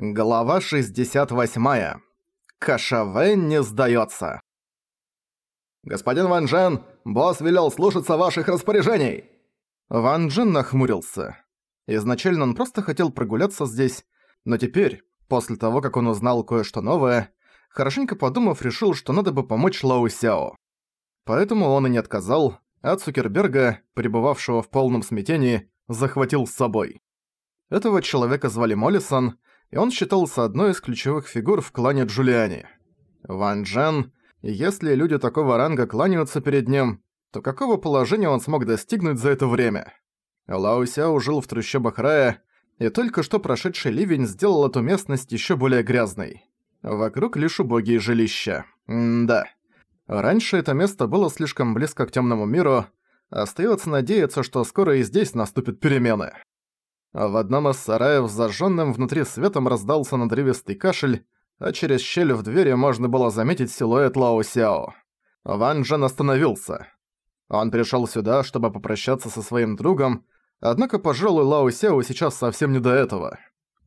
Глава 68. Кашавен не сдается. «Господин Ван Джен, босс велел слушаться ваших распоряжений!» Ван Джен нахмурился. Изначально он просто хотел прогуляться здесь, но теперь, после того, как он узнал кое-что новое, хорошенько подумав, решил, что надо бы помочь Лао Сяо. Поэтому он и не отказал, а Цукерберга, пребывавшего в полном смятении, захватил с собой. Этого человека звали Моллисон, и он считался одной из ключевых фигур в клане Джулиани. Ван Джен, если люди такого ранга кланяются перед ним, то какого положения он смог достигнуть за это время? Лао Сяо жил в трущобах рая, и только что прошедший ливень сделал эту местность еще более грязной. Вокруг лишь убогие жилища. М да. Раньше это место было слишком близко к темному миру, остается надеяться, что скоро и здесь наступят перемены. В одном из сараев с зажженным внутри светом раздался надрывистый кашель, а через щель в двери можно было заметить силуэт Лао Сяо. Ван Джен остановился. Он пришел сюда, чтобы попрощаться со своим другом, однако, пожалуй, Лао Сяо сейчас совсем не до этого.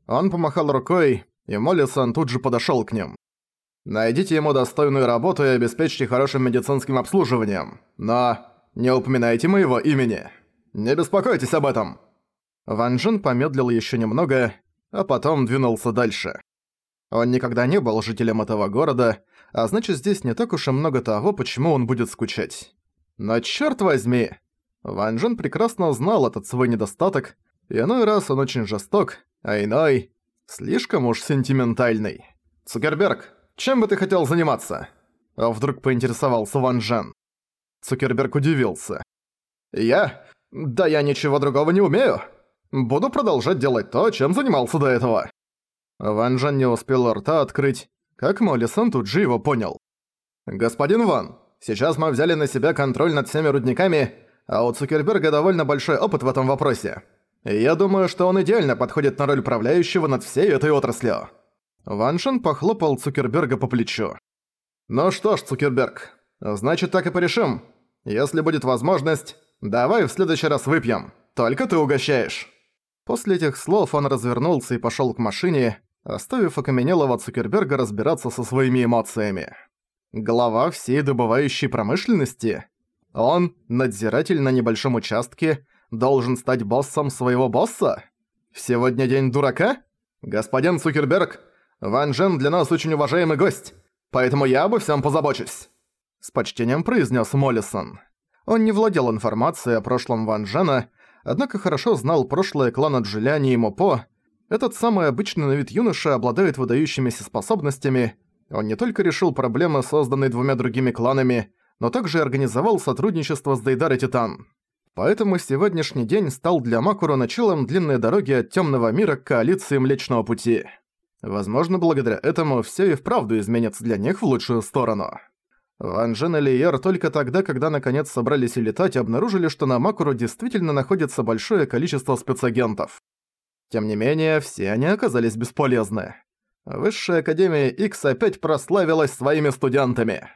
Он помахал рукой, и Моллисон тут же подошел к ним. «Найдите ему достойную работу и обеспечьте хорошим медицинским обслуживанием, но не упоминайте моего имени. Не беспокойтесь об этом!» Ван Джен помедлил еще немного, а потом двинулся дальше. Он никогда не был жителем этого города, а значит здесь не так уж и много того, почему он будет скучать. Но чёрт возьми! Ван Джен прекрасно знал этот свой недостаток, иной раз он очень жесток, а иной — слишком уж сентиментальный. «Цукерберг, чем бы ты хотел заниматься?» А вдруг поинтересовался Ван Джен. Цукерберг удивился. «Я? Да я ничего другого не умею!» Буду продолжать делать то, чем занимался до этого». Ван Джен не успел рта открыть, как Моллисон тут же его понял. «Господин Ван, сейчас мы взяли на себя контроль над всеми рудниками, а у Цукерберга довольно большой опыт в этом вопросе. И я думаю, что он идеально подходит на роль управляющего над всей этой отраслью». Ван Шен похлопал Цукерберга по плечу. «Ну что ж, Цукерберг, значит так и порешим. Если будет возможность, давай в следующий раз выпьем. Только ты угощаешь». После этих слов он развернулся и пошёл к машине, оставив окаменелого Цукерберга разбираться со своими эмоциями. Глава всей добывающей промышленности? Он, надзиратель на небольшом участке, должен стать боссом своего босса? Сегодня день дурака? Господин Цукерберг, Ван Джен для нас очень уважаемый гость, поэтому я обо всем позабочусь. С почтением произнес Моллисон. Он не владел информацией о прошлом Ван Джена, однако хорошо знал прошлое клана Джиляни и Мопо. Этот самый обычный на вид юноша обладает выдающимися способностями. Он не только решил проблемы, созданные двумя другими кланами, но также организовал сотрудничество с Дейдар и Титан. Поэтому сегодняшний день стал для Макуро началом длинной дороги от Тёмного мира к коалиции Млечного Пути. Возможно, благодаря этому все и вправду изменится для них в лучшую сторону. Ван Джен и Лиер только тогда, когда наконец собрались и летать, обнаружили, что на Макуру действительно находится большое количество спецагентов. Тем не менее, все они оказались бесполезны. Высшая Академия X опять прославилась своими студентами.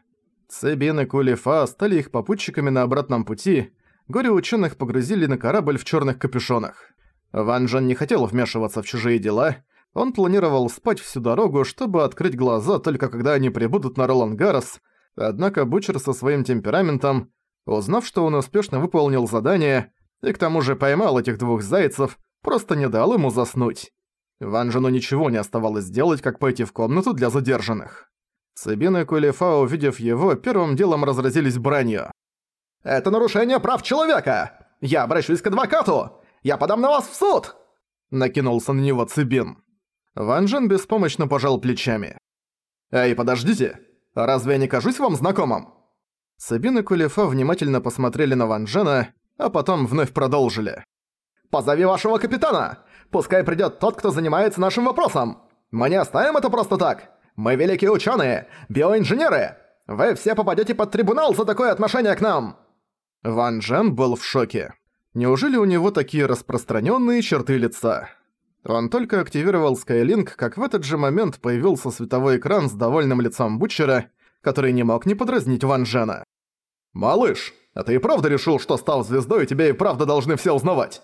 Цебин и Кулифа стали их попутчиками на обратном пути, горе ученых погрузили на корабль в черных капюшонах. Ван Джен не хотел вмешиваться в чужие дела, он планировал спать всю дорогу, чтобы открыть глаза только когда они прибудут на Ролан Гаррес, Однако Бучер со своим темпераментом, узнав, что он успешно выполнил задание и к тому же поймал этих двух зайцев, просто не дал ему заснуть. Ван Джену ничего не оставалось делать, как пойти в комнату для задержанных. Цибин и Кулифа, увидев его, первым делом разразились бранью. «Это нарушение прав человека! Я обращусь к адвокату! Я подам на вас в суд!» Накинулся на него Цибин. Ван Джен беспомощно пожал плечами. «Эй, подождите! Разве я не кажусь вам знакомым?» Сабин и Кулифа внимательно посмотрели на Ван Джена, а потом вновь продолжили. «Позови вашего капитана! Пускай придёт тот, кто занимается нашим вопросом! Мы не оставим это просто так! Мы великие ученые, биоинженеры! Вы все попадете под трибунал за такое отношение к нам!» Ван Джен был в шоке. Неужели у него такие распространенные черты лица? Он только активировал Skylink, как в этот же момент появился световой экран с довольным лицом Бутчера, который не мог не подразнить Ван Джена. «Малыш, а ты и правда решил, что став звездой, тебя и правда должны все узнавать?»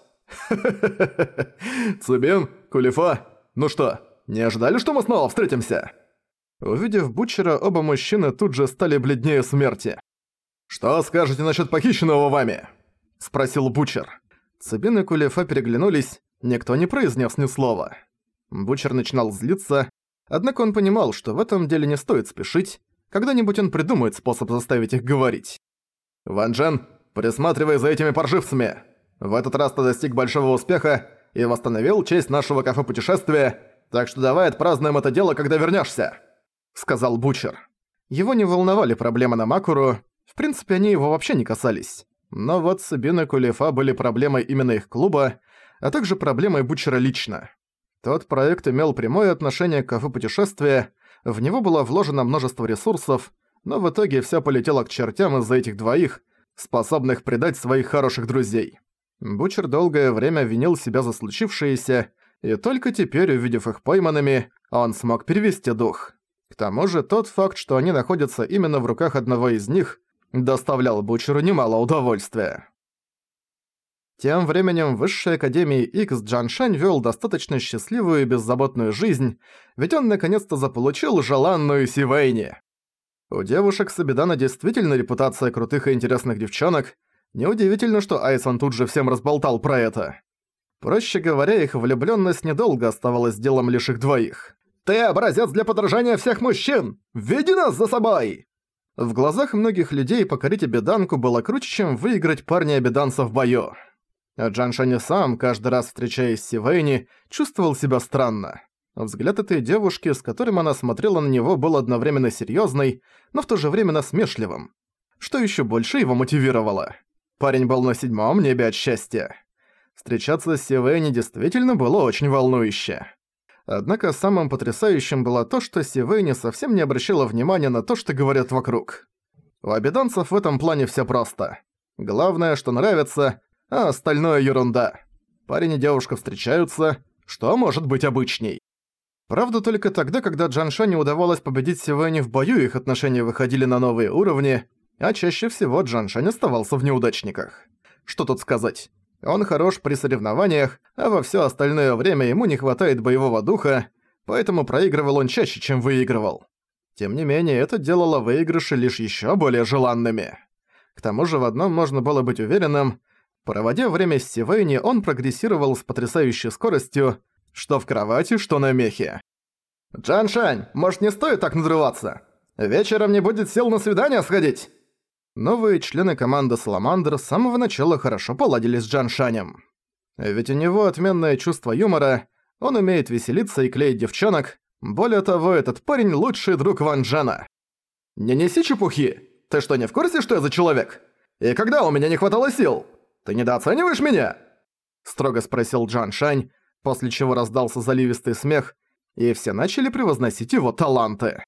«Цубин, Кулифа, ну что, Не ожидали, что мы снова встретимся?» Увидев Бучера, оба мужчины тут же стали бледнее смерти. «Что скажете насчет похищенного вами?» – спросил Бучер. Цибин и Кулефа переглянулись, никто не произнес ни слова. Бучер начинал злиться, однако он понимал, что в этом деле не стоит спешить, когда-нибудь он придумает способ заставить их говорить. «Ван Джен, присматривай за этими паршивцами. В этот раз ты достиг большого успеха и восстановил честь нашего кафе-путешествия, так что давай отпразднуем это дело, когда вернешься, сказал Бучер. Его не волновали проблемы на Макуру, в принципе, они его вообще не касались. Но вот Сабин и Кулефа были проблемой именно их клуба, а также проблемой Бучера лично. Тот проект имел прямое отношение к кафе-путешествия, в него было вложено множество ресурсов, но в итоге всё полетело к чертям из-за этих двоих, способных предать своих хороших друзей. Бучер долгое время винил себя за случившееся, и только теперь, увидев их пойманными, он смог перевести дух. К тому же тот факт, что они находятся именно в руках одного из них, доставлял Бучеру немало удовольствия. Тем временем в Высшей Академии X Джан Шань вёл достаточно счастливую и беззаботную жизнь, ведь он наконец-то заполучил желанную Сивейни. У девушек Сабидана действительно репутация крутых и интересных девчонок, неудивительно, что Айсон тут же всем разболтал про это. Проще говоря, их влюблённость недолго оставалась делом лишь их двоих. «Ты образец для подражания всех мужчин! Веди нас за собой!» В глазах многих людей покорить обеданку было круче, чем выиграть парня-обеданца в бою. А Джан Шани сам, каждый раз встречаясь с Сивейни, чувствовал себя странно. Взгляд этой девушки, с которым она смотрела на него, был одновременно серьёзный, но в то же время насмешливым. Что ещё больше его мотивировало. Парень был на седьмом небе от счастья. Встречаться с Сивейни действительно было очень волнующе. Однако самым потрясающим было то, что Сивейни совсем не обращала внимания на то, что говорят вокруг. У обеданцев в этом плане всё просто. Главное, что нравится, а остальное ерунда. Парень и девушка встречаются, что может быть обычней. Правда, только тогда, когда Джанша не удавалось победить Сивэни в бою, их отношения выходили на новые уровни, а чаще всего Джаншань оставался в неудачниках. Что тут сказать? Он хорош при соревнованиях, а во всё остальное время ему не хватает боевого духа, поэтому проигрывал он чаще, чем выигрывал. Тем не менее, это делало выигрыши лишь ещё более желанными. К тому же в одном можно было быть уверенным, проводя время с Сивейни, он прогрессировал с потрясающей скоростью, что в кровати, что на мехе. «Джан Шань, может не стоит так надрываться? Вечером не будет сил на свидание сходить?» Новые члены команды «Саламандр» с самого начала хорошо поладили с Джан Шанем. Ведь у него отменное чувство юмора, он умеет веселиться и клеить девчонок, более того, этот парень лучший друг Ван Джана. «Не неси чепухи! Ты что, не в курсе, что я за человек? И когда у меня не хватало сил? Ты недооцениваешь меня?» Строго спросил Джан Шань, после чего раздался заливистый смех, и все начали превозносить его таланты.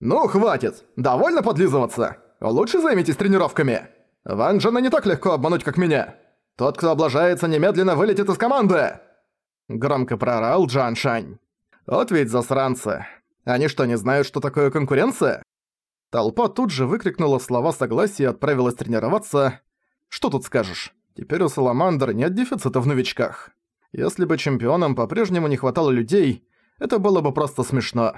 «Ну, хватит! Довольно подлизываться!» лучше займитесь тренировками. Ван Джена не так легко обмануть, как меня. Тот, кто облажается, немедленно вылетит из команды!» Громко прорал Джан Шань. «Вот ведь засранцы. Они что, не знают, что такое конкуренция?» Толпа тут же выкрикнула слова согласия и отправилась тренироваться. Что тут скажешь? Теперь у Саламандр нет дефицита в новичках. Если бы чемпионам по-прежнему не хватало людей, это было бы просто смешно.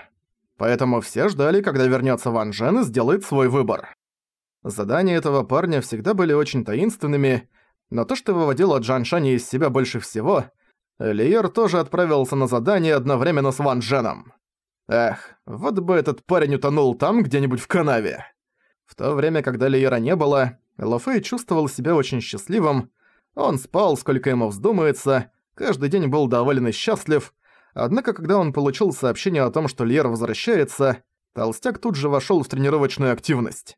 Поэтому все ждали, когда вернется Ван Джен и сделает свой выбор. Задания этого парня всегда были очень таинственными, но то, что выводило Джан Шани из себя больше всего, Лиер тоже отправился на задание одновременно с Ван Дженом. Эх, вот бы этот парень утонул там, где-нибудь в канаве. В то время, когда Лиера не было, Лофей чувствовал себя очень счастливым, он спал, сколько ему вздумается, каждый день был доволен и счастлив, однако когда он получил сообщение о том, что Лиер возвращается, Толстяк тут же вошёл в тренировочную активность.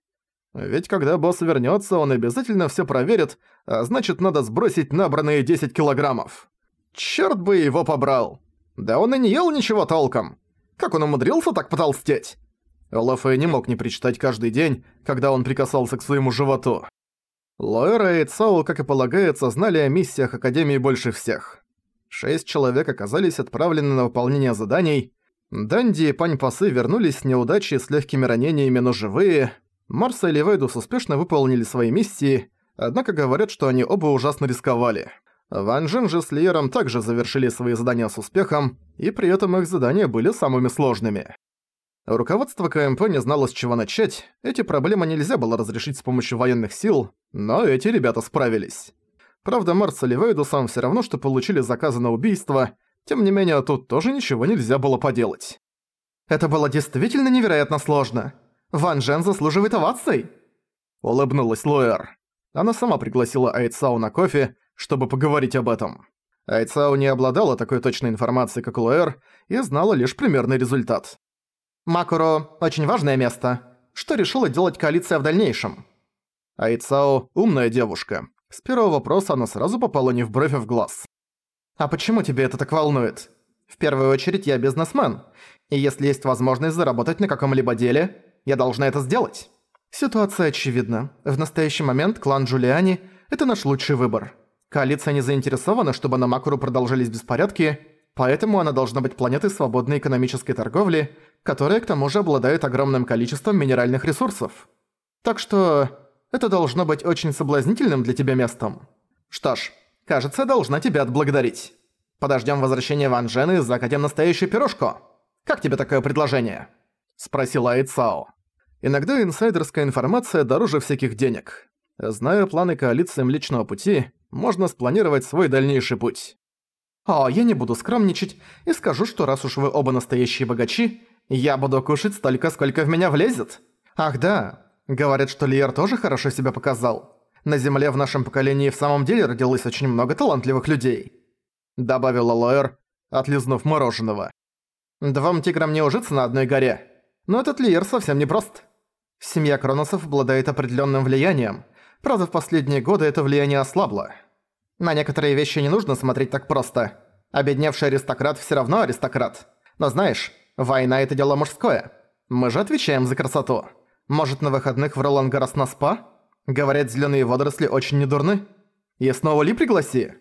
Ведь когда босс вернётся, он обязательно всё проверит, а значит надо сбросить набранные 10 килограммов. Чёрт бы его побрал! Да он и не ел ничего толком! Как он умудрился так потолстеть? Лофе не мог не причитать каждый день, когда он прикасался к своему животу. Лоэра и Цао, как и полагается, знали о миссиях Академии больше всех. Шесть человек оказались отправлены на выполнение заданий. Данди и Пань Пасы вернулись с неудачей с легкими ранениями, но живые. Марса и Ливейдус успешно выполнили свои миссии, однако говорят, что они оба ужасно рисковали. Ван Джен же с Лиером также завершили свои задания с успехом, и при этом их задания были самыми сложными. Руководство КМП не знало, с чего начать, эти проблемы нельзя было разрешить с помощью военных сил, но эти ребята справились. Правда, Марсел и Вейдусам всё равно, что получили заказы на убийство, тем не менее, тут тоже ничего нельзя было поделать. «Это было действительно невероятно сложно. Ван Джен заслуживает оваций!» Улыбнулась Луэр. Она сама пригласила Айцао на кофе, чтобы поговорить об этом. Айцао не обладала такой точной информацией, как Луэр, и знала лишь примерный результат. «Макуро – очень важное место. Что решила делать коалиция в дальнейшем?» Айцао – умная девушка. С первого вопроса она сразу попала не в бровь, а в глаз. «А почему тебе это так волнует? В первую очередь я бизнесмен, и если есть возможность заработать на каком-либо деле, я должна это сделать». Ситуация очевидна. В настоящий момент клан Джулиани – это наш лучший выбор. Коалиция не заинтересована, чтобы на Макуру продолжались беспорядки, поэтому она должна быть планетой свободной экономической торговли, которая к тому же обладает огромным количеством минеральных ресурсов. Так что это должно быть очень соблазнительным для тебя местом. Что ж, кажется, должна тебя отблагодарить. Подождем возвращения Ван Джена и закатим настоящую пирожку. Как тебе такое предложение?» – спросила Айцао. Иногда инсайдерская информация дороже всяких денег. Зная планы коалиции Млечного Пути, можно спланировать свой дальнейший путь. «О, я не буду скромничать и скажу, что раз уж вы оба настоящие богачи, я буду кушать столько, сколько в меня влезет. Ах да, говорят, что Лиер тоже хорошо себя показал. На Земле в нашем поколении в самом деле родилось очень много талантливых людей», добавила Лоэр, отлизнув мороженого. «Двум тиграм не ужиться на одной горе, но этот Лиер совсем не прост». Семья Кроносов обладает определенным влиянием. Правда, в последние годы это влияние ослабло. На некоторые вещи не нужно смотреть так просто. Обедневший аристократ все равно аристократ. Но знаешь, война – это дело мужское. Мы же отвечаем за красоту. Может, на выходных в Ролангарас на спа? Говорят, зеленые водоросли очень недурны. И снова Ли пригласи.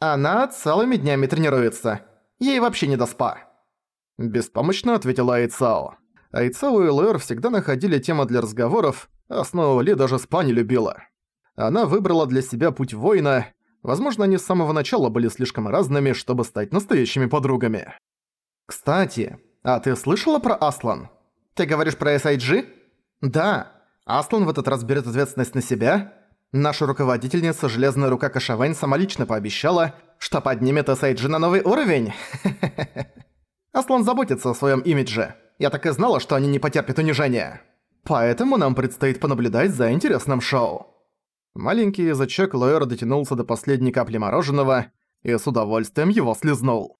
Она целыми днями тренируется. Ей вообще не до спа. Беспомощно ответила Айцао. Айцао и Лэр всегда находили тему для разговоров, а снова Ли даже спа не любила. Она выбрала для себя путь воина, возможно, они с самого начала были слишком разными, чтобы стать настоящими подругами. «Кстати, а ты слышала про Аслан? Ты говоришь про SIG?» «Да, Аслан в этот раз берет ответственность на себя. Наша руководительница Железная Рука Кашавэнь самолично пообещала, что поднимет SIG на новый уровень. Аслан заботится о своем имидже». Я так и знала, что они не потерпят унижения. Поэтому нам предстоит понаблюдать за интересным шоу». Маленький язычок Лоэра дотянулся до последней капли мороженого и с удовольствием его слезнул.